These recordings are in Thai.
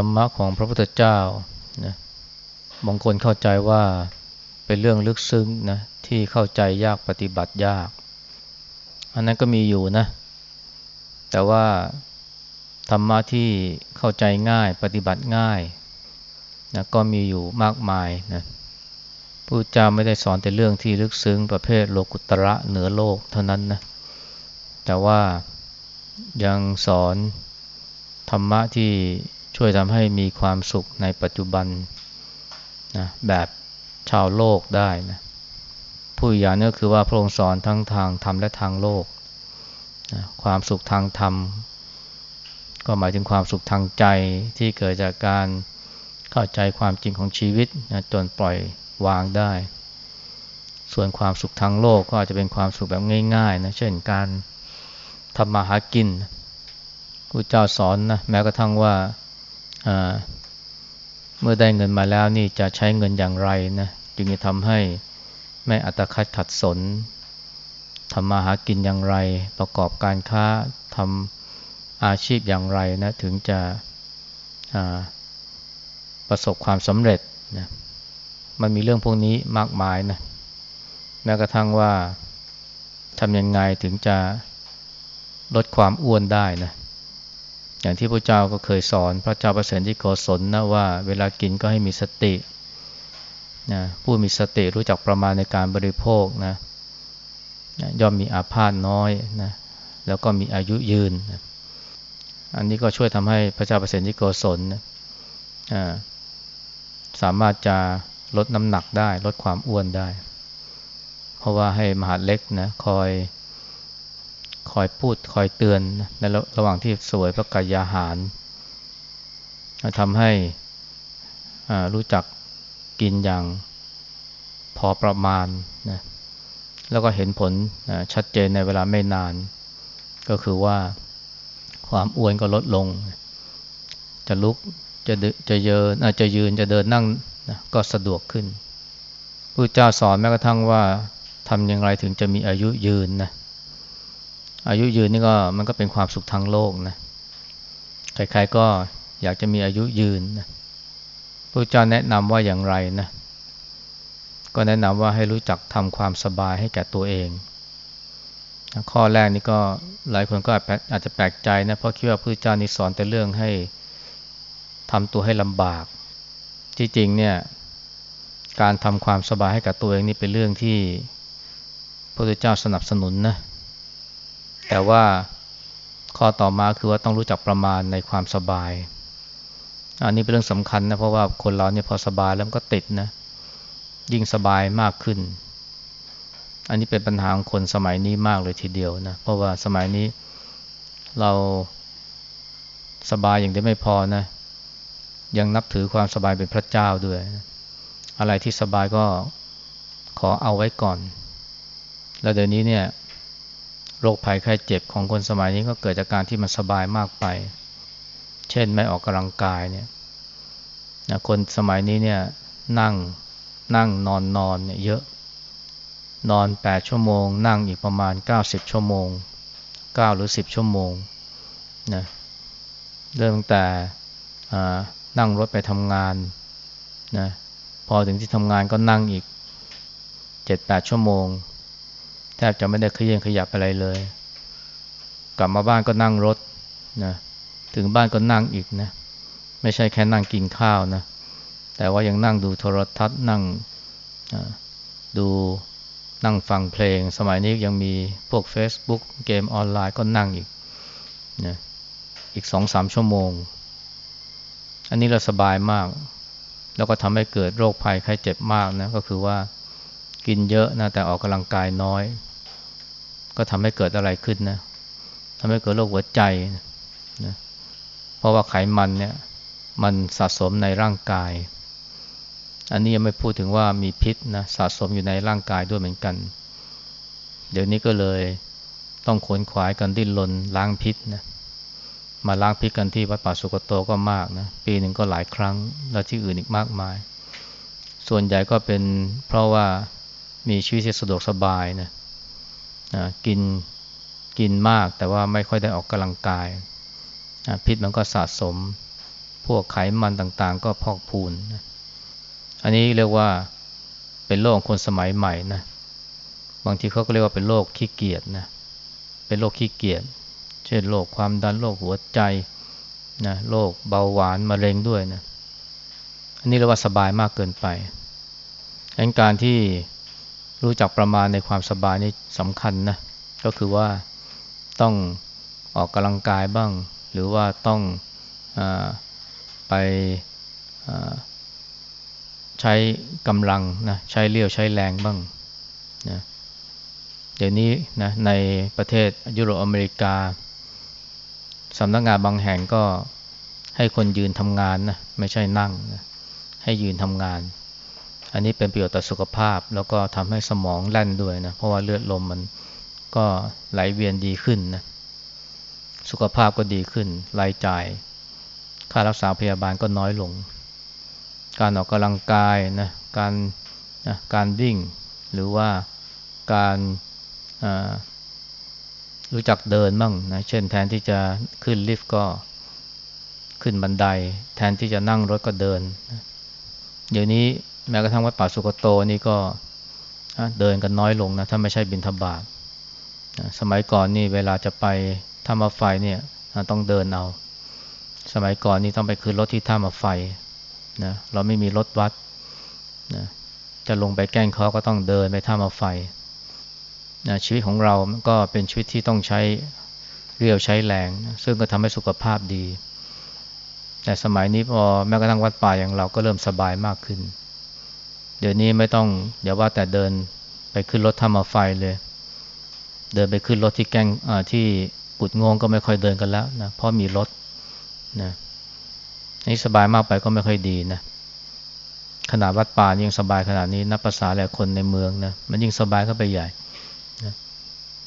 ธรรมะของพระพุทธเจ้านะบางคนเข้าใจว่าเป็นเรื่องลึกซึ้งนะที่เข้าใจยากปฏิบัติยาก อันนั้นก็มีอยู่นะ แต่ว่าธรรมะที่เข้าใจง่ายปฏิบัติง่ายนะก็มีอยู่มากมายนะพระเจ้าไม่ได้สอนแต่เรื่องที่ลึกซึ้งประเภทโลกุตระเหนือโลกเท่านั้นนะแต่ว่ายังสอนธรรมะที่ ช่วยทำให้มีความสุขในปัจจุบันนะแบบชาวโลกได้นะผู้อย่างนี้คือว่าพระองค์สอนทั้งทางธรรมและทางโลกนะความสุขทางธรรม ก็หมายถึงความสุขทางใจที่เกิดจากการเข้าใจความจริงของชีวิตนะจนปล่อยวางได้ ส่วนความสุขทางโลกก็อาจจะเป็นความสุขแบบง่ายๆนะเช่นการทำมาหากินครูเจ้าสอนนะแม้กระทั่งว่า เมื่อได้เงินมาแล้วนี่จะใช้เงินอย่างไรนะจึงจะทำให้ไม่อัตคัดขัดสนทำมาหากินอย่างไร ประกอบการค้าทำอาชีพอย่างไรนะถึงจะประสบความสำเร็จนะมันมีเรื่องพวกนี้มากมายนะแม้กระทั่งว่าทำยังไงถึงจะลดความอ้วนได้นะ อย่างที่พระเจ้าก็เคยสอนพระเจ้าประเสริฐที่โกศลนะว่า เวลากินก็ให้มีสตินะผู้มีสติรู้จักประมาณในการบริโภคนะย่อมมีอาพาธน้อยนะแล้วก็มีอายุยืนนะอันนี้ก็ช่วยทำให้พระเจ้าประเสริฐที่โกศลนะสามารถจะลดน้ำหนักได้ลดความอ้วนได้ เพราะว่าให้มหาเล็กนะคอย คอยพูดคอยเตือนในระหว่างที่สวยพระกายาหารทำให้รู้จักกินอย่างพอประมาณนะแล้วก็เห็นผลชัดเจนในเวลาไม่นาน ก็คือว่าความอ้วนก็ลดลง จะลุกจะจะเยินจะยืนจะเดินนั่งนะก็สะดวกขึ้นพระเจ้าสอนแม้กระทั่งว่าทำอย่างไรถึงจะมีอายุยืนนะ อายุยืนนี่ก็มันก็เป็นความสุขทางโลกนะใครๆก็อยากจะมีอายุยืนนะพระเจ้าแนะนำว่าอย่างไรนะก็แนะนำว่าให้รู้จักทำความสบายให้แก่ตัวเอง ข้อแรกนี่ก็หลายคนก็อาจจะแปลกใจนะเพราะคิดว่าพระเจ้านี่สอนแต่เรื่องให้ทำตัวให้ลำบาก ที่จริงเนี่ยการทำความสบายให้กับตัวเองนี่เป็นเรื่องที่พระพุทธเจ้าสนับสนุนนะ แต่ว่าข้อต่อมาคือว่าต้องรู้จักประมาณในความสบาย อันนี้เป็นเรื่องสำคัญนะเพราะว่าคนเราเนี่ยพอสบายแล้วก็ติดนะ ยิ่งสบายมากขึ้น อันนี้เป็นปัญหาของคนสมัยนี้มากเลยทีเดียวนะ เพราะว่าสมัยนี้เราสบายอย่างเดียวไม่พอนะ ยังนับถือความสบายเป็นพระเจ้าด้วย อะไรที่สบายก็ขอเอาไว้ก่อน แล้วเดี๋ยวนี้เนี่ย โรคภัยไข้เจ็บของคนสมัยนี้ก็เกิดจากการที่มันสบายมากไป เช่นไม่ออกกำลังกายเนี่ยนะคนสมัยนี้เนี่ยนั่งนั่งนอนนอนเนี่ยเยอะ นอน 8 ชั่วโมง นั่งอีกประมาณ 90 ชั่วโมง 9 หรือ 10 ชั่วโมงนะเริ่มตั้งแต่นั่งรถไปทำงานนะพอถึงที่ทำงานก็นั่งอีก 7-8 ชั่วโมง แทบจะไม่ได้เคลื่อนขยับอะไรเลย กลับมาบ้านก็นั่งรถนะถึงบ้านก็นั่งอีกนะไม่ใช่แค่นั่งกินข้าวนะแต่ว่ายังนั่งดูโทรทัศน์นั่งดูนั่งฟังเพลง สมัยนี้ยังมีพวก Facebook เกมออนไลน์ก็นั่งอีกนะอีกสองสามชั่วโมง อันนี้เราสบายมาก แล้วก็ทำให้เกิดโรคภัยไข้เจ็บมากนะก็คือว่ากินเยอะนะแต่ออกกำลังกายน้อย ก็ทำให้เกิดอะไรขึ้นนะทำให้เกิดโรคหัวใจนะเพราะว่าไขมันเนี่ยมันสะสมในร่างกาย อันนี้ยังไม่พูดถึงว่ามีพิษนะสะสมอยู่ในร่างกายด้วยเหมือนกัน เดี๋ยวนี้ก็เลยต้องขนขวายกันดิ้นรนล้างพิษนะมาล้างพิษกันที่วัดป่าสุกโตก็มากนะปีหนึ่งก็หลายครั้ง แล้วที่อื่นอีกมากมาย ส่วนใหญ่ก็เป็นเพราะว่ามีชีวิตที่สะดวกสบายนะ กินกินมากแต่ว่าไม่ค่อยได้ออกกำลังกาย พิษมันก็สะสม พวกไขมันต่างๆ ก็พอกพูน อันนี้เรียกว่าเป็นโรคของคนสมัยใหม่นะ บางทีเขาก็เรียกว่าเป็นโรคขี้เกียจนะ เป็นโรคขี้เกียจ เช่นโรคความดันโรคหัวใจนะโรคเบาหวานมะเร็งด้วยนะ อันนี้เรียกว่าสบายมากเกินไปดังการที่ รู้จักประมาณในความสบายนี่สำคัญนะ ก็คือว่าต้องออกกำลังกายบ้าง หรือว่าต้องอไปใช้กำลังนะใช้เลี้ยวใช้แรงบ้างนะเดี๋ยวนี้นะในประเทศยุโรปอเมริกาสำนักงงานบางแห่งก็ให้คนยืนทำงานนะไม่ใช่นั่งนะให้ยืนทำงาน อันนี้เป็นประโยชน์ต่อสุขภาพ แล้วก็ทำให้สมองแล่นด้วยนะ เพราะว่าเลือดลมมันก็ไหลเวียนดีขึ้นนะ สุขภาพก็ดีขึ้น รายจ่าย ค่ารักษาพยาบาลก็น้อยลง การออกกำลังกายนะ การนะการวิ่ง หรือว่าการรู้จักเดินบ้างนะ เช่นแทนที่จะขึ้นลิฟต์ก็ขึ้นบันได แทนที่จะนั่งรถก็เดิน เดี๋ยวนี้ แม้กระทั่งวัดป่าสุกโตนี่ก็เดินกันน้อยลงนะถ้าไม่ใช่บินทบาทสมัยก่อนนี่เวลาจะไปท่ามาไฟเนี่ยต้องเดินเอา สมัยก่อนนี่ต้องไปขึ้นรถที่ท่ามาไฟนะเราไม่มีรถวัดนะจะลงไปแกล้งเขาก็ต้องเดินไปท่ามาไฟนะชีวิตของเราก็เป็นชีวิตที่ต้องใช้เรียวใช้แรงนะซึ่งก็ทำให้สุขภาพดี แต่สมัยนี้พอแม้กระทั่งวัดป่าอย่างเราก็เริ่มสบายมากขึ้น เดี๋ยวนี้ไม่ต้องอย่าว่าแต่เดินไปขึ้นรถท่ามไฟเลย เดินไปขึ้นรถที่แกงที่กุดงงก็ไม่ค่อยเดินกันแล้วนะเพราะมีรถนะนี่สบายมากไปก็ไม่ค่อยดีนะขนาดวัดป่ายังสบายขนาดนี้นับภาษาแหละคนในเมืองนะมันยิ่งสบายเข้าไปใหญ่นะ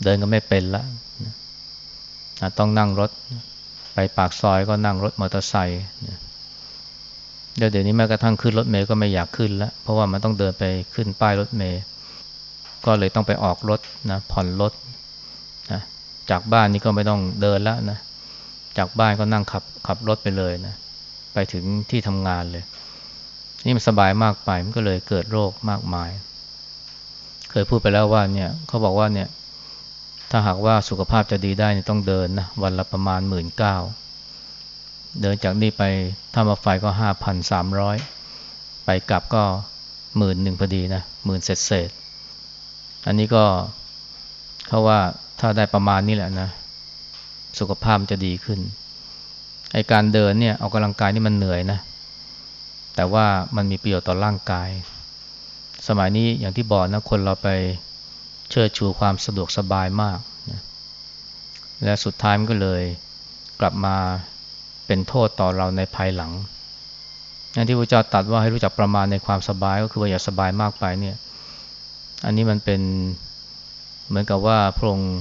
เดินก็ไม่เป็นละนะต้องนั่งรถ ไปปากซอยก็นั่งรถมอเตอร์ไซค์นะ เดี๋ยวนี้แม้กระทั่งขึ้นรถเมย์ก็ไม่อยากขึ้นแล้ว เพราะว่ามันต้องเดินไปขึ้นป้ายรถเมย์ก็เลยต้องไปออกรถนะผ่อนรถนะจากบ้านนี่ก็ไม่ต้องเดินแล้วนะจากบ้านก็นั่งขับขับรถไปเลยนะไปถึงที่ทำงานเลย นี่มันสบายมากไปมันก็เลยเกิดโรคมากมาย เคยพูดไปแล้วว่าเนี่ยเขาบอกว่าเนี่ยถ้าหากว่าสุขภาพจะดีได้ต้องเดินนะวันละประมาณหมื่นเก้า เดินจากนี่ไปถ้ามาไฟก็ห้าพันสามร้อยไปกลับก็หมื่นหนึ่งพอดีนะหมื่นเศษเศษอันนี้ก็เขาว่าถ้าได้ประมาณนี้แหละนะ สุขภาพจะดีขึ้นไอการเดินเนี่ยออกกำลังกายนี่มันเหนื่อยนะ แต่ว่ามันมีประโยชน์ต่อร่างกาย สมัยนี้อย่างที่บอกนะคนเราไปเชิดชูความสะดวกสบายมากนะและสุดท้ายมันก็เลยกลับมา เป็นโทษต่อเราในภายหลังอย่างที่พระเจ้าตรัสว่าให้รู้จักประมาณในความสบายก็คือว่าอย่าสบายมากไปเนี่ย อันนี้มันเป็นเหมือนกับว่าพระองค์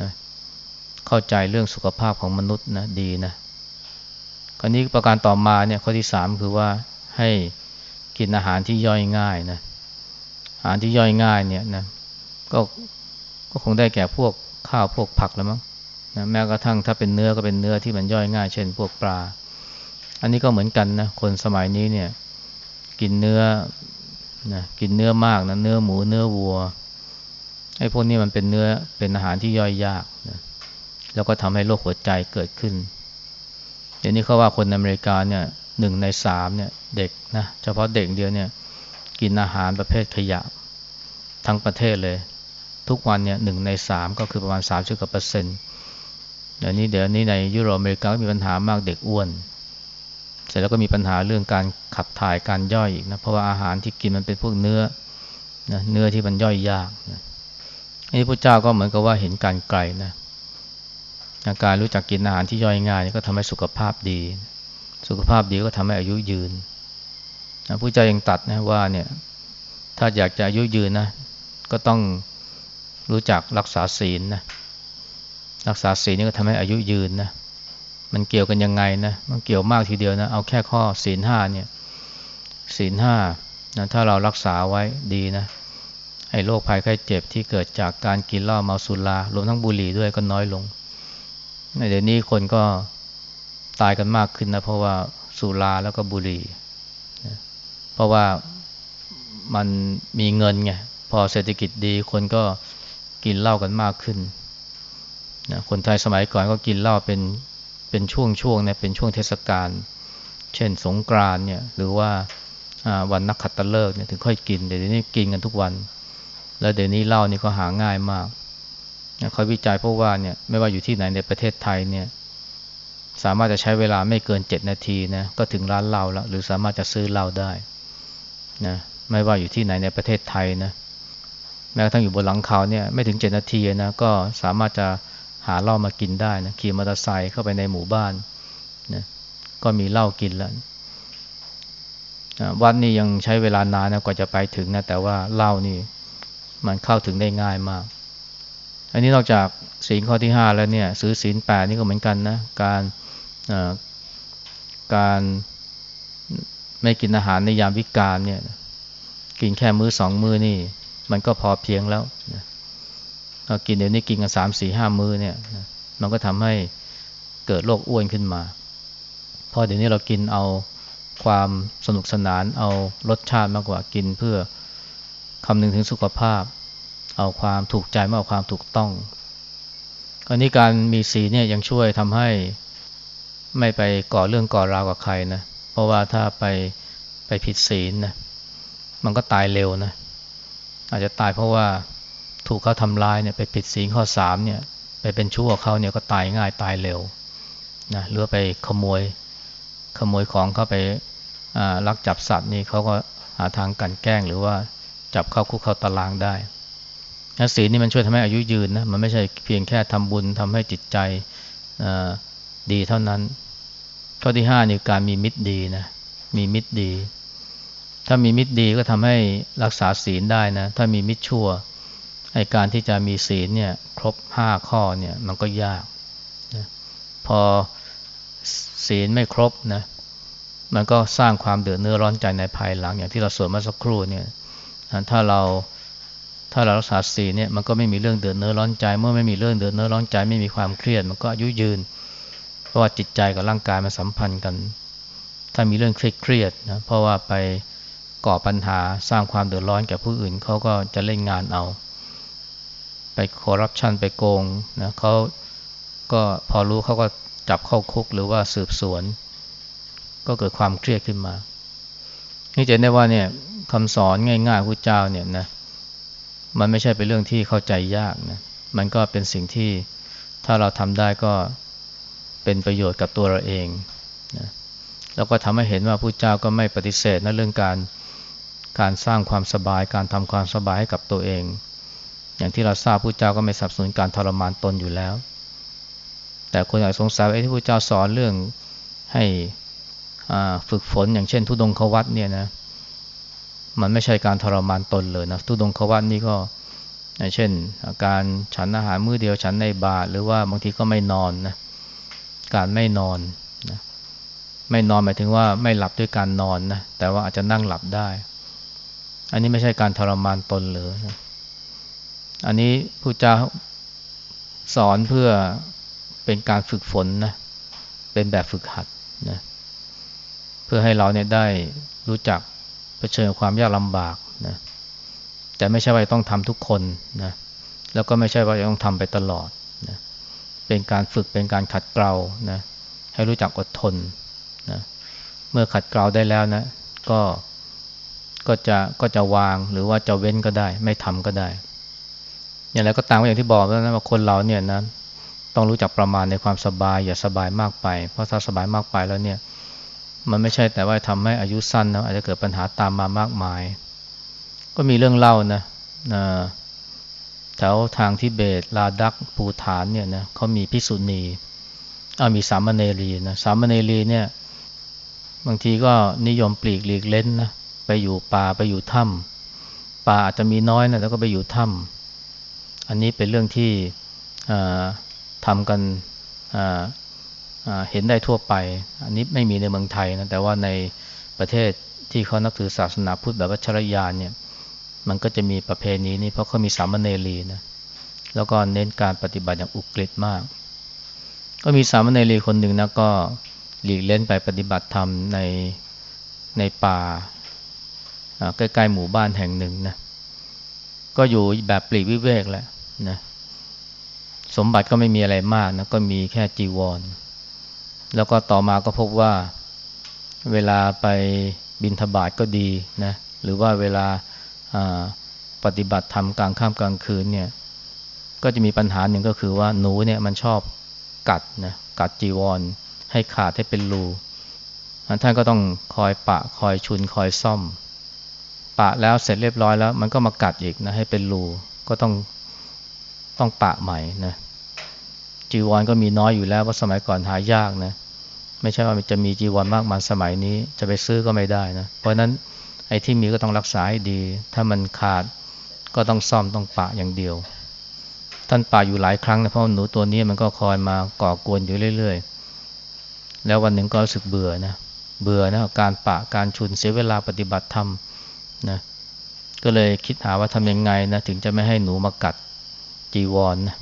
นะเข้าใจเรื่องสุขภาพของมนุษย์นะดีนะคราวนี้ประการต่อมาเนี่ยข้อที่สามคือว่าให้กินอาหารที่ย่อยง่ายนะอาหารที่ย่อยง่ายเนี่ยนะก็ก็คงได้แก่พวกข้าวพวกผักแล้วมั้ง นะแม้กระทั่งถ้าเป็นเนื้อก็เป็นเนื้อที่มันย่อยง่าย เช่นพวกปลา อันนี้ก็เหมือนกันนะคนสมัยนี้เนี่ยกินเนื้อนะกินเนื้อมากนะเนื้อหมูเนื้อวัวไอ้พวกนี้มันเป็นเนื้อเป็นอาหารที่ย่อยยากนะแล้วก็ทำให้โรคหัวใจเกิดขึ้นเดี๋ยวนี้เขาว่าคนอเมริกาเนี่ยหนึ่งในสามเนี่ยเด็กนะเฉพาะเด็กเดียวเนี่ยกินอาหารประเภทขยะทั้งประเทศเลย ทุกวันเนี่ยหนึ่งในสามก็คือประมาณสามสิบกว่าเปอร์เซ็นต์ ดี๋ยวนี้เดี๋ยวนี้ในยุโรปอเมริกาก็มีปัญหามากเด็กอ้วน เสร็จแล้วก็มีปัญหาเรื่องการขับถ่ายการย่อยอีกนะเพราะว่าอาหารที่กินมันเป็นพวกเนื้อนะเนื้อที่มันย่อยยากนะอันนี้พระเจ้าก็เหมือนกับว่าเห็นการไกลนะการรู้จักกินอาหารที่ย่อยง่ายก็ทำให้สุขภาพดี สุขภาพดีก็ทำให้อายุยืนนะพระเจ้ายังตัดนะว่าเนี่ยถ้าอยากจะอายุยืนนะก็ต้องรู้จักรักษาศีลนะ รักษาศีลนี่ก็ทำให้อายุยืนนะมันเกี่ยวกันยังไงนะมันเกี่ยวมากทีเดียวนะเอาแค่ข้อศีลห้าเนี่ยศีลห้านะถ้าเรารักษาไว้ดีนะไอ้โรคภัยไข้เจ็บที่เกิดจากการกินเหล้าเมาสุรารวมทั้งบุหรี่ด้วยก็น้อยลงในเดี๋ยวนี้คนก็ตายกันมากขึ้นนะเพราะว่าสุราแล้วก็บุหรี่นะเพราะว่ามันมีเงินไงพอเศรษฐกิจดีคนก็กินเหล้ากันมากขึ้น นะคนไทยสมัยก่อนก็กินเหล้าเป็นเป็นช่วงๆนะเป็นช่วงเทศกาลเช่นสงกรานเนี่ยหรือว่าวันนักขัตฤกษ์เนี่ยถึงค่อยกินเดี๋ยวนี้กินกันทุกวัน แล้วเดี๋ยวนี้เหล้านี่ก็หาง่ายมากเขาวิจัยพราะว่าเนี่ยไม่ว่าอยู่ที่ไหนในประเทศไทยเนี่ยสามารถจะใช้เวลาไม่เกิน 7 นาทีนะก็ถึงร้านเหล้าแล้วหรือสามารถจะซื้อเหล้าได้นะไม่ว่าอยู่ที่ไหนในประเทศไทยนะแม้กระทั่งอยู่บนหลังเขาเนี่ยไม่ถึง 7 นาทีนะก็สามารถจะ หาเหล้ามากินได้นะขี่มอเตอร์ไซค์เข้าไปในหมู่บ้านนะก็มีเหล้ากินแล้ววัดนี่ยังใช้เวลานานนะกว่าจะไปถึงนะแต่ว่าเหล้านี่มันเข้าถึงได้ง่ายมาก อันนี้นอกจากศีลข้อที่ 5 แล้วเนี่ยซื้อศีลแปดนี่ก็เหมือนกันนะการการไม่กินอาหารในยามวิกาลเนี่ยกินแค่มื้อสองมื้อนี่ มันก็พอเพียงแล้วนะ กินเดี๋ยวนี้กินกันสามสี่ห้ามื้อเนี่ยมันก็ทำให้เกิดโรคอ้วนขึ้นมาพอเดี๋ยวนี้เรากินเอาความสนุกสนาน เอารสชาติมากกว่ากินเพื่อคำนึงถึงสุขภาพ เอาความถูกใจมากกว่าความถูกต้องอันนี้การมีสีเนี่ยยังช่วยทำให้ไม่ไปก่อเรื่องก่อราวกับใครนะเพราะว่าถ้าไปไปผิดศีลนะมันก็ตายเร็วนะอาจจะตายเพราะว่า ถูกเขาทำร้ายเนี่ยไปผิดศีลข้อสามเนี่ยไปเป็นชั่วเขาเนี่ยก็ตายง่ายตายเร็วนะหรือไปขโมยขโมยของเข้าไปลักจับสัตว์นี่เขาก็หาทางกันแกล้งหรือว่าจับเข้าคุกเข้าตารางได้ศีลนี่มันช่วยทำให้อายุยืนนะมันไม่ใช่เพียงแค่ทำบุญทำให้จิตใจดีเท่านั้น ข้อที่ห้านี่การมีมิตรดีนะมีมิตรดี ถ้ามีมิตรดีก็ทำให้รักษาศีลได้นะ ถ้ามีมิตรชั่ว ไอการที่จะมีศีลเนี่ยครบห้าข้อเนี่ยมันก็ยากนะพอศีลไม่ครบนะมันก็สร้างความเดือดเนื้อร้อนใจในภายหลัง อย่างที่เราสวดเมื่อสักครู่เนี่ยถ้าเราถ้าเรารักษาศีลเนี่ยมันก็ไม่มีเรื่องเดือดเนื้อร้อนใจ เมื่อไม่มีเรื่องเดือดเนื้อร้อนใจไม่มีความเครียด มันก็อายุยืน เพราะว่าจิตใจกับร่างกายมันสัมพันธ์กัน ถ้ามีเรื่องเครียดนะเพราะว่าไปก่อปัญหาสร้างความเดือดร้อนแก่ผู้อื่นเขาก็จะเล่นงานเอา ไปคอร์รัปชันไปโกงนะเขาก็พอรู้เขาก็จับเข้าคุกหรือว่าสืบสวน ก็เกิดความเครียดขึ้นมา นี่จะได้ว่าเนี่ยคำสอนง่ายๆพระเจ้าเนี่ยนะมันไม่ใช่เป็นเรื่องที่เข้าใจยากนะมันก็เป็นสิ่งที่ถ้าเราทำได้ก็เป็นประโยชน์กับตัวเราเองนะแล้วก็ทำให้เห็นว่าผู้เจ้าก็ไม่ปฏิเสธนะเรื่องการการสร้างความสบายการทำความสบายให้กับตัวเอง อย่างที่เราทราบผู้เจ้าก็ไม่สับสนุนการทรมานตนอยู่แล้ว แต่คนอาจสงสัยไอ้ที่ผู้เจ้าสอนเรื่องให้ฝึกฝนอย่างเช่น ทุดงควัตเนี่ยนะมันไม่ใช่การทรมานตนเลยนะทุดงควัตนี่ก็เช่น การฉันอาหารมื้อเดียวฉันในบาทหรือว่าบางทีก็ไม่นอนนะการไม่นอนนะไม่นอนหมายถึงว่าไม่หลับด้วยการนอนนะแต่ว่าอาจจะนั่งหลับได้ อันนี้ไม่ใช่การทรมานตนเลยนะ อันนี้ผู้เจ้าสอนเพื่อเป็นการฝึกฝนนะ เป็นแบบฝึกหัดนะ เพื่อให้เราเนี่ยได้รู้จักเผชิญความยากลำบากนะ แต่ไม่ใช่ว่าต้องทำทุกคนนะ แล้วก็ไม่ใช่ว่าจะต้องทำไปตลอดนะ เป็นการฝึกเป็นการขัดเกลานะ ให้รู้จักอดทนนะ เมื่อขัดเกลาได้แล้วนะ ก็ ก็จะ ก็จะวางหรือว่าจะเว้นก็ได้ ไม่ทำก็ได้ อย่างไรก็ตามอย่างที่บอกแล้วนะว่าคนเราเนี่ยนะต้องรู้จักประมาณในความสบายอย่าสบายมากไป เพราะถ้าสบายมากไปแล้วเนี่ย มันไม่ใช่แต่ว่าทำให้อายุสั้นนะอาจจะเกิดปัญหาตามมามากมาย ก็มีเรื่องเล่านะแถวทางทิเบตลาดักปูฐานเนี่ยนะเขามีพิสุณีอามีสามเณรีนะสามเณรีเนี่ยบางทีก็นิยมปลีกหลีกเล่นนะไปอยู่ป่าไปอยู่ถ้ำป่าอาจจะมีน้อยนะแล้วก็ไปอยู่ถ้ำ อันนี้เป็นเรื่องที่ทำกันเห็นได้ทั่วไป อันนี้ไม่มีในเมืองไทยนะแต่ว่าในประเทศที่เขานับถือศาสนาพุทธแบบวัชรยานเนี่ยมันก็จะมีประเพณีนี้เพราะเขามีสามเณรีนะแล้วก็เน้นการปฏิบัติอย่างอุกฤษมาก ก็มีสามเณรีคนหนึ่งนะก็หลีกเล่นไปปฏิบัติธรรมในในป่าใกล้ๆหมู่บ้านแห่งหนึ่งนะก็อยู่แบบปลีกวิเวกแหละ นะสมบัติก็ไม่มีอะไรมากนะก็มีแค่จีวร แล้วก็ต่อมาก็พบว่าเวลาไปบินทบาทก็ดีนะหรือว่าเวลาปฏิบัติธรรมกลางค่ำกลางคืนเนี่ยก็จะมีปัญหาหนึ่งก็คือว่าหนูเนี่ยมันชอบกัดนะกัดจีวร ให้ขาดให้เป็นรูท่านก็ต้องคอยปะคอยชุนคอยซ่อม ปะแล้วเสร็จเรียบร้อยแล้ว มันก็มากัดอีกนะให้เป็นรูก็ต้อง ต้องปะใหม่นะจีวรก็มีน้อยอยู่แล้วเพราสมัยก่อนหายากนะไม่ใช่ว่าจะมีจีวรมากมายสมัยนี้จะไปซื้อก็ไม่ได้นะเพราะนั้นไอ้ที่มีก็ต้องรักษาให้ดี ถ้ามันขาดก็ต้องซ่อมต้องปะอย่างเดียว ท่านปะอยู่หลายครั้งนะเพราะหนูตัวนี้มันก็คอยมาก่อกวนอยู่เรื่อย ๆ แล้ววันหนึ่งก็รู้สึกเบื่อนะเบื่อนะการปะการชุนเสียเวลาปฏิบัติธรรมนะก็เลยคิดหาว่าทำยังไงนะถึงจะไม่ให้หนูมากัด จีวรนนะ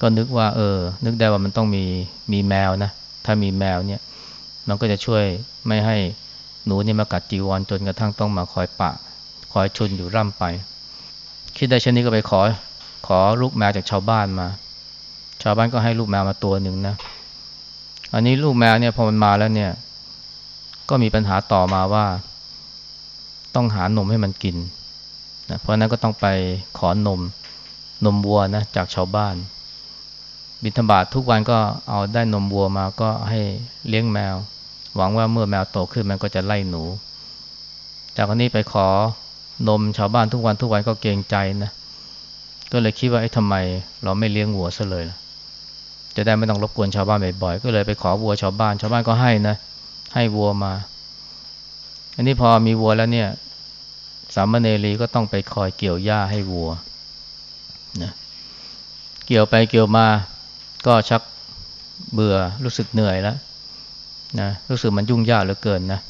ก็นึกว่า เออ นึกได้ว่ามันต้องมีมีแมวนะ ถ้ามีแมวเนี่ย มันก็จะช่วยไม่ให้หนูนี่มากัดจีวรจนกระทั่งต้องมาคอยปะ คอยชุนอยู่ร่ำไป คิดได้เช่นนี้ก็ไปขอ ขอลูกแมวจากชาวบ้านมา ชาวบ้านก็ให้ลูกแมวมาตัวหนึ่งนะ อันนี้ลูกแมวเนี่ยพอมันมาแล้วเนี่ย ก็มีปัญหาต่อมาว่า ต้องหานมให้มันกินนะเพราะนั้นก็ต้องไปขอนม นมวัวนะจากชาวบ้าน บิณฑบาตททุกวันก็เอาได้นมวัวมาก็ให้เลี้ยงแมว หวังว่าเมื่อแมวโตขึ้นมันก็จะไล่หนู จากนี้ไปขอนมชาวบ้านทุกวันทุกวันก็เกรงใจนะ ก็เลยคิดว่าไอ้ทำไม เราไม่เลี้ยงวัวซะเลยล่ะจะได้ไม่ต้องรบกวนชาวบ้านบ่อยๆ ก็เลยไปขอวัวชาวบ้าน ชาวบ้านก็ให้นะ ให้วัวมา อันนี้พอมีวัวแล้วเนี่ย สามเณรีก็ต้องไปคอยเกี่ยวหญ้าให้วัว นะเกี่ยวไปเกี่ยวมาก็ชักเบื่อรู้สึกเหนื่อยแล้วนะรู้สึกมันยุ่งยากเหลือเกินนะ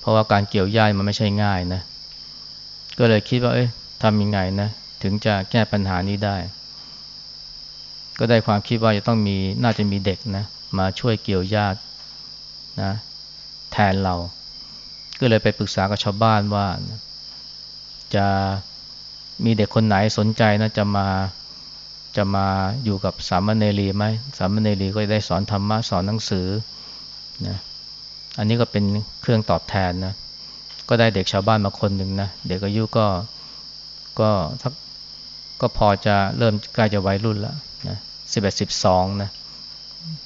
เพราะว่าการเกี่ยวย่ายมันไม่ใช่ง่ายนะ ก็เลยคิดว่า เอ๊ะทำยังไงนะถึงจะแก้ปัญหานี้ได้ ก็ได้ความคิดว่าจะต้องมีน่าจะมีเด็กนะ มาช่วยเกี่ยวญาตินะแทนเรา ก็เลยไปปรึกษากับชาวบ้านว่าจะ มีเด็กคนไหนสนใจนะจะมาจะมาอยู่กับสามเณรีไหมสามเณรีก็ได้สอนธรรมะสอนหนังสือนะอันนี้ก็เป็นเครื่องตอบแทนนะก็ได้เด็กชาวบ้านมาคนหนึ่งนะเด็กอายุก็ก็ทักก็พอจะเริ่มใกล้จะวัยรุ่นแล้วนะสิบเอ็ดสิบสองนะ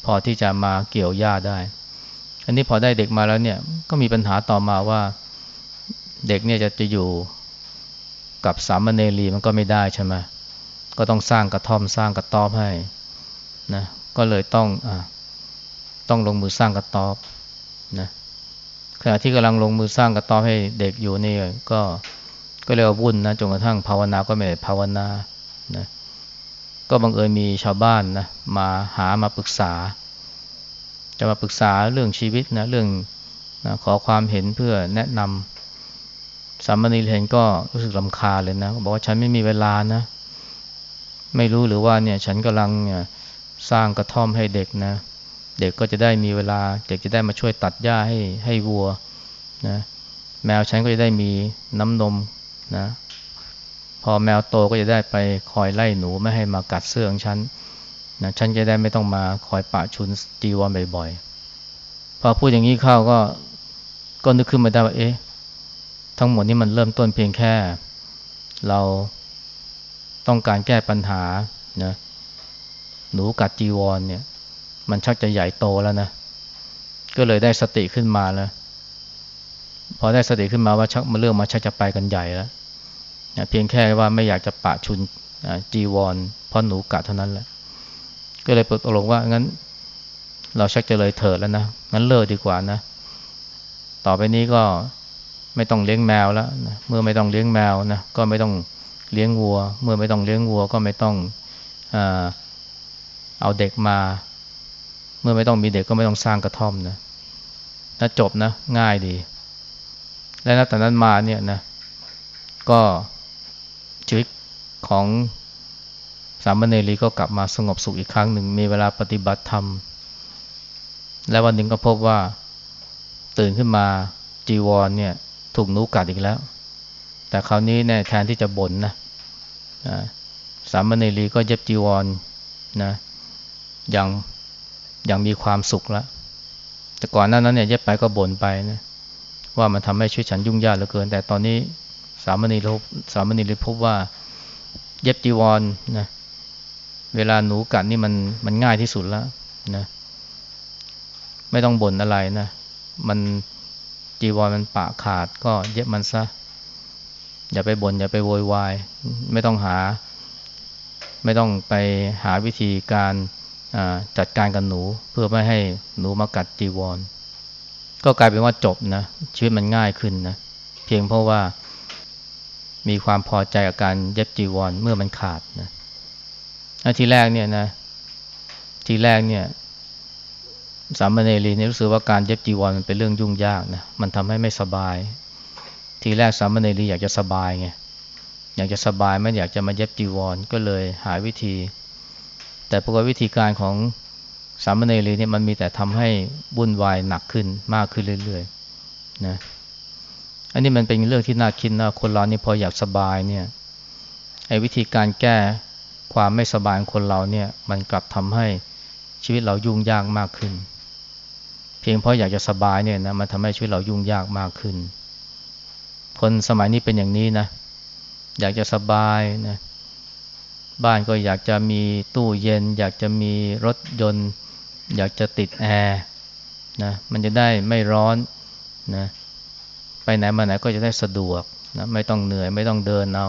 พอที่จะมาเกี่ยวหญ้าได้ อันนี้พอได้เด็กมาแล้วเนี่ยก็มีปัญหาต่อมาว่าเด็กเนี่ยจะจะอยู่ กับสามเณรีมันก็ไม่ได้ใช่ไหมก็ต้องสร้างกระท่อมสร้างกระต๊อบให้นะก็เลยต้องอต้องลงมือสร้างกระต๊อบนะขณะที่กำลังลงมือสร้างกระต๊อบให้เด็กอยู่นี่ก็ก็เรียกว่าวุ่นนะจนกระทั่งภาวนาก็ไม่ได้ภาวนานะก็บังเอิญมีชาวบ้านนะมาหามาปรึกษา จะมาปรึกษาเรื่องชีวิตนะเรื่องนะขอความเห็นเพื่อแนะนำ สามเณรเห็นก็รู้สึกลำคาเลยนะบอกว่าฉันไม่มีเวลานะ ไม่รู้หรือว่าเนี่ยฉันกำลังสร้างกระท่อมให้เด็กนะ เด็กก็จะได้มีเวลา เด็กจะได้มาช่วยตัดหญ้าให้ให้วัวนะแมวฉันก็จะได้มีน้ำนมนะ พอแมวโตก็จะได้ไปคอยไล่หนูไม่ให้มากัดเสื้อของฉันนะฉันจะได้ไม่ต้องมาคอยปะชุนจีวรบ่อยๆพอพูดอย่างนี้เข้าก็ก็นึกขึ้นมาได้ว่าเอ๊ะ ทั้งหมดนี้มันเริ่มต้นเพียงแค่ เราต้องการแก้ปัญหานะหนูกัดจีวรเนี่ย มันชักจะใหญ่โตแล้วนะ ก็เลยได้สติขึ้นมาแล้ว พอได้สติขึ้นมาว่าชักมาเรื่องมาชักจะไปกันใหญ่แล้วนะเพียงแค่ว่าไม่อยากจะปะชุนจีวรเพราะหนูกัดเท่านั้นแหละ ก็เลยตกลงว่างั้น เราชักจะเลยเถิดแล้วนะงั้นเลิกดีกว่านะ ต่อไปนี้ก็ ไม่ต้องเลี้ยงแมวแล้วนะเมื่อไม่ต้องเลี้ยงแมวนะก็ไม่ต้องเลี้ยงวัว เมื่อไม่ต้องเลี้ยงวัว ก็ไม่ต้องอเอาเด็กมา เมื่อไม่ต้องมีเด็กก็ไม่ต้องสร้างกระท่อมนะถ้าจบนะง่ายดี และนับแต่นั้นมาเนี่ยนะก็ชีวิตของสามเณรีก็กลับมาสงบสุขอีกครั้งหนึ่ง มีเวลาปฏิบัติธรรม แล้ววันหนึ่งก็พบว่าตื่นขึ้นมาจีวรเนี่ย ถูกหนูกัดอีกแล้ว แต่คราวนี้เนี่ยแทนที่จะบ่นนะสามเณรีก็เย็บจีวรนะอย่างอย่างมีความสุขแล้วแต่ก่อนหน้านั้นเนี่ยเย็บไปก็บ่นไปนะว่ามันทำให้ชีวิตฉันยุ่งยากเหลือเกิน แต่ตอนนี้สามเณรีสามเณรีพบว่า เย็บจีวรนะเวลาหนูกัดนี่มันมันง่ายที่สุดแล้วนะไม่ต้องบ่นอะไรนะ มัน จีวรมันปะขาด ก็เย็บมันซะ อย่าไปบน่นอย่าไปโวยวาย ไม่ต้องหา ไม่ต้องไปหาวิธีการจัดการกับหนู เพื่อไม่ให้หนูมากัดจีวร ก็กลายเป็นว่าจบนะ ชีวิตมันง่ายขึ้นนะเพียงเพราะว่ามีความพอใจกับการเย็บจีวรเมื่อมันขาดนะทีแรกเนี่ยนะ ทีแรกเนี่ย สามเณรีเนี่ยรู้สึกว่าการเย็บจีวรมันเป็นเรื่องยุ่งยากนะมันทำให้ไม่สบาย ทีแรกสามเณรีอยากจะสบายไงอยากจะสบายไม่อยากจะมาเย็บจีวรก็เลยหาวิธี แต่ปรากฏวิธีการของสามเณรีเนี่ยมันมีแต่ทำให้วุ่นวายหนักขึ้นมากขึ้นเรื่อยๆนะอันนี้มันเป็นเรื่องที่น่าคิดนะคนเรานี่พออยากสบายเนี่ยไอ้วิธีการแก้ความไม่สบายของคนเราเนี่ยมันกลับทำให้ชีวิตเรายุ่งยากมากขึ้น เพียงเพราะอยากจะสบายเนี่ยนะมันทำให้ชีวิตเรายุ่งยากมากขึ้น คนสมัยนี้เป็นอย่างนี้นะ อยากจะสบายนะบ้านก็อยากจะมีตู้เย็น อยากจะมีรถยนต์ อยากจะติดแอร์นะมันจะได้ไม่ร้อนนะไปไหนมาไหนก็จะได้สะดวกนะไม่ต้องเหนื่อยไม่ต้องเดินเอา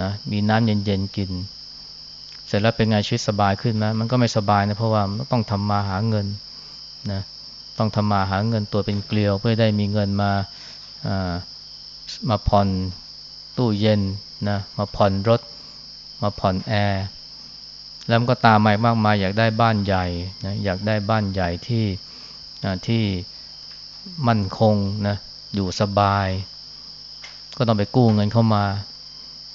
นะมีน้ำเย็นๆกิน เสร็จแล้วเป็นไงชีวิตสบายขึ้นไหมมันก็ไม่สบายนะเพราะว่าต้องทำมาหาเงินนะ ต้องทำมาหาเงินตัวเป็นเกลียว เพื่อได้มีเงินมามาผ่อนตู้เย็นนะมาผ่อนรถ มาผ่อนแอร์แล้วก็ตามมาอีกมากมายอยากได้บ้านใหญ่นะอยากได้บ้านใหญ่ที่ที่มั่นคงนะอยู่สบาย ก็ต้องไปกู้เงินเข้ามา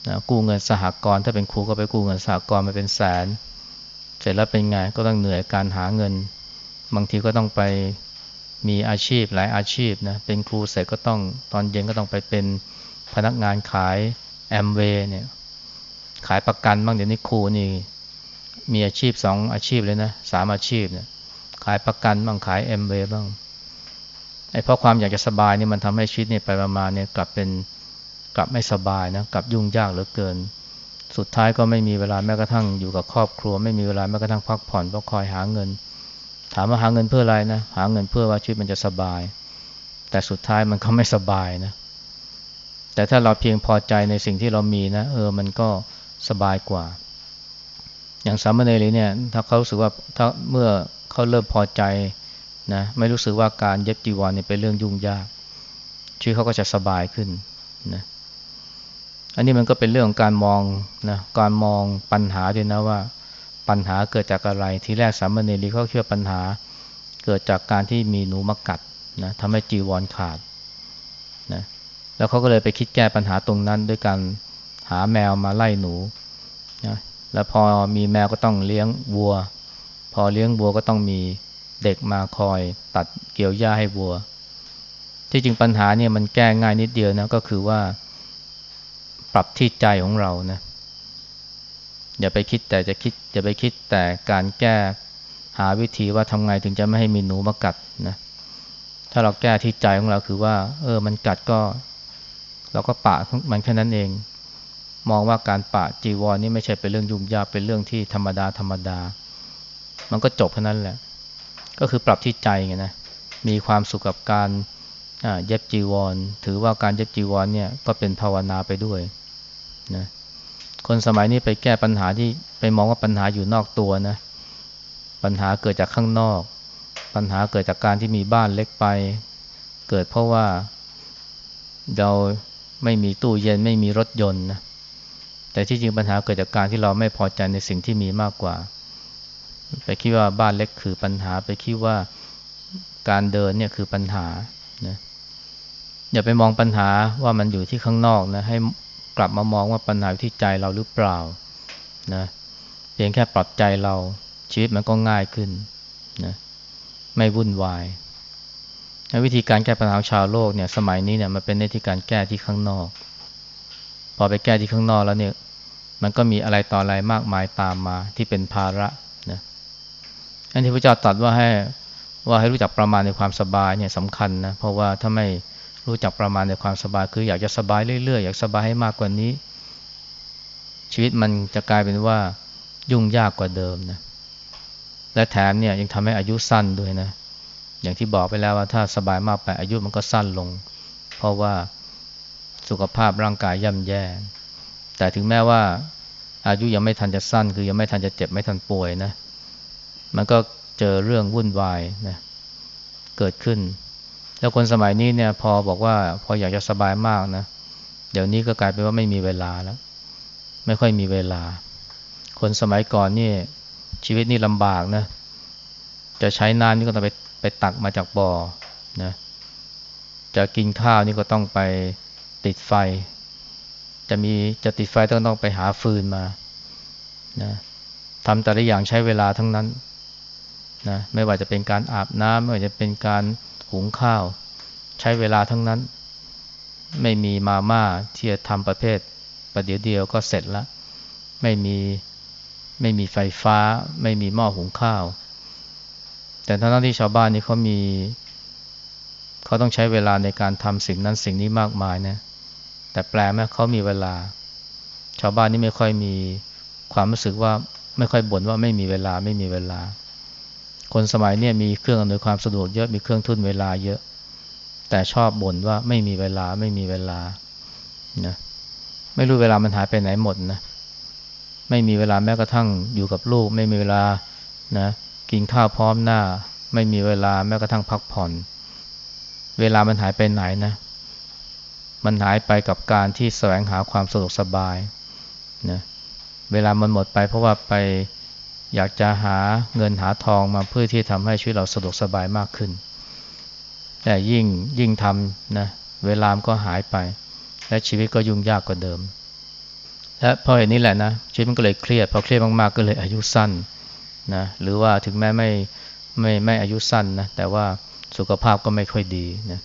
นะกู้เงินสหกรณ์ถ้าเป็นครูก็ไปกู้เงินสหกรณ์มาเป็นแสน เสร็จแล้วเป็นไงก็ต้องเหนื่อยการหาเงิน บางทีก็ต้องไป มีอาชีพหลายอาชีพนะเป็นครูเสร็จก็ต้องตอนเย็นก็ต้องไปเป็นพนักงานขายแอมเวย์เนี่ยขายประกันบ้างเดี๋ยวนี้ครูนี่มีอาชีพสองอาชีพเลยนะสามอาชีพเนี่ยขายประกันบ้างขายแอมเวย์บ้างไอ้เพราะความอยากจะสบายนี่มันทำให้ชีวิตเนี่ยไปประมาณเนี่ยกลับเป็นกลับไม่สบายนะกลับยุ่งยากเหลือเกิน สุดท้ายก็ไม่มีเวลาแม้กระทั่งอยู่กับครอบครัว ไม่มีเวลาแม้กระทั่งพักผ่อนเพราะคอยหาเงิน ถามว่าหาเงินเพื่ออะไรนะ หาเงินเพื่อว่าชีวิตมันจะสบาย แต่สุดท้ายมันก็ไม่สบายนะ แต่ถ้าเราเพียงพอใจในสิ่งที่เรามีนะ เออ มันก็สบายกว่า อย่างสามเณรเนี่ย ถ้าเขารู้สึกว่าถ้าเมื่อเขาเริ่มพอใจนะ ไม่รู้สึกว่าการเย็บจีวรเนี่ยเป็นเรื่องยุ่งยาก ชีวิตเขาก็จะสบายขึ้นนะอันนี้มันก็เป็นเรื่องของการมองนะ การมองปัญหาด้วยนะว่า ปัญหาเกิดจากอะไรทีแรกสามเณรีเขาเชื่อปัญหา เกิดจากการที่มีหนูมากัดนะทำให้จีวรขาดนะแล้วเขาก็เลยไปคิดแก้ปัญหาตรงนั้น ด้วยการหาแมวมาไล่หนูนะแล้วพอมีแมวก็ต้องเลี้ยงวัว พอเลี้ยงวัวก็ต้องมีเด็กมาคอยตัดเกี่ยวหญ้าให้วัว ที่จริงปัญหาเนี่ยมันแก้ง่ายนิดเดียวนะก็คือว่า ปรับที่ใจของเรานะ อย่าไปคิดแต่จะคิดอย่าไปคิดแต่การแก้หาวิธีว่าทำไงถึงจะไม่ให้มีหนูมากัดนะถ้าเราแก้ที่ใจของเราคือว่า เออ มันกัดก็เราก็ปะมันแค่นั้นเอง มองว่าการปะจีวรนี่ไม่ใช่เป็นเรื่องยุ่งยากเป็นเรื่องที่ธรรมดาธรรมดา มันก็จบแค่นั้นแหละ ก็คือปรับที่ใจไงนะมีความสุขกับการเย็บจีวร ถือว่าการเย็บจีวรเนี่ยก็เป็นภาวนาไปด้วยนะ คนสมัยนี้ไปแก้ปัญหาที่ไปมองว่าปัญหาอยู่นอกตัวนะ ปัญหาเกิดจากข้างนอก ปัญหาเกิดจากการที่มีบ้านเล็กไป เกิดเพราะว่าเราไม่มีตู้เย็นไม่มีรถยนต์นะแต่ที่จริงปัญหาเกิดจากการที่เราไม่พอใจในสิ่งที่มีมากกว่า ไปคิดว่าบ้านเล็กคือปัญหาไปคิดว่าการเดินเนี่ยคือปัญหานะอย่าไปมองปัญหาว่ามันอยู่ที่ข้างนอกนะให้ กลับมามองว่าปัญหาที่ใจเราหรือเปล่านะเพียงแค่ปรับใจเราชีวิตมันก็ง่ายขึ้นนะไม่วุ่นวายวิธีการแก้ปัญหาชาวโลกเนี่ยสมัยนี้เนี่ยมันเป็นในที่การแก้ที่ข้างนอก พอไปแก้ที่ข้างนอกแล้วเนี่ยมันก็มีอะไรต่ออะไรมากมายตามมาที่เป็นภาระนะอันที่พระเจ้าตรัสว่าให้ว่าให้รู้จักประมาณในความสบายเนี่ยสำคัญนะเพราะว่าถ้าไม่ รู้จักประมาณในความสบายคืออยากจะสบายเรื่อยๆ อยากสบายให้มากกว่านี้ ชีวิตมันจะกลายเป็นว่ายุ่งยากกว่าเดิมนะและแถมเนี่ยยังทำให้อายุสั้นด้วยนะ อย่างที่บอกไปแล้วว่าถ้าสบายมากไปอายุมันก็สั้นลง เพราะว่าสุขภาพร่างกายย่ำแย่ แต่ถึงแม้ว่า อายุยังไม่ทันจะสั้น คือยังไม่ทันจะเจ็บไม่ทันป่วยนะ มันก็เจอเรื่องวุ่นวายนะเกิดขึ้น แล้วคนสมัยนี้เนี่ยพอบอกว่าพออยากจะสบายมากนะ เดี๋ยวนี้ก็กลายเป็นว่าไม่มีเวลาแล้ว ไม่ค่อยมีเวลา คนสมัยก่อนนี่ชีวิตนี่ลำบากนะ จะใช้น้ำนี่ก็ต้องไปไปตักมาจากบ่อนะ จะกินข้าวนี่ก็ต้องไปติดไฟ จะมีจะติดไฟต้องต้องไปหาฟืนมานะทำแต่ละอย่างใช้เวลาทั้งนั้นนะไม่ว่าจะเป็นการอาบน้ำไม่ว่าจะเป็นการ หุงข้าว ใช้เวลาทั้งนั้น ไม่มีมาม่าที่จะทำประเภทประเดี๋ยวเดียวก็เสร็จล้วไม่มีไม่มีไฟฟ้า ไม่มีหม้อหุงข้าว แต่ทั้งที่ชาวบ้านนี่เขามีเขาต้องใช้เวลาในการทำสิ่งนั้นสิ่งนี้มากมายนะแต่แปลไหมเขามีเวลา ชาวบ้านนี่ไม่ค่อยมีความรู้สึกว่าไม่ค่อยบ่นว่าไม่มีเวลาไม่มีเวลา คนสมัยนี้มีเครื่องอำนวยความสะดวกเยอะมีเครื่องทุ่นเวลาเยอะ แต่ชอบบ่นว่าไม่มีเวลาไม่มีเวลานะไม่รู้เวลามันหายไปไหนหมดนะไม่มีเวลาแม้กระทั่งอยู่กับลูก ไม่มีเวลานะกินข้าวพร้อมหน้า ไม่มีเวลาแม้กระทั่งพักผ่อน เวลามันหายไปไหนนะ มันหายไปกับการที่แสวงหาความสะดวกสบายนะเวลามันหมดไปเพราะว่าไป อยากจะหาเงินหาทองมาเพื่อที่ทำให้ชีวิตเราสะดวกสบายมากขึ้น แต่ยิ่งยิ่งทำนะเวลามก็หายไป และชีวิตก็ยุ่งยากกว่าเดิม และพราะเหตุนี้แหละนะชีวิตมันก็เลยเครียดพอเครียดมากๆก็เลยอายุสั้นนะหรือว่าถึงแม้ไม่ไม่ไม่อายุสั้นนะแต่ว่าสุขภาพก็ไม่ค่อยดีนะ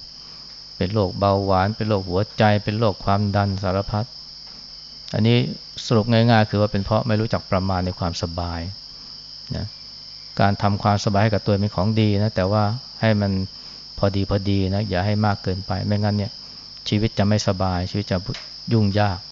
เป็นโรคเบาหวาน เป็นโรคหัวใจ เป็นโรคความดันสารพัดอันนี้สรุปง่ายๆ คือว่าเป็นเพราะไม่รู้จักประมาณในความสบาย นะการทำความสบายให้กับตัวเป็นของดีนะแต่ว่าให้มันพอดีพอดีนะอย่าให้มากเกินไปไม่งั้นเนี่ยชีวิตจะไม่สบายชีวิตจะยุ่งยาก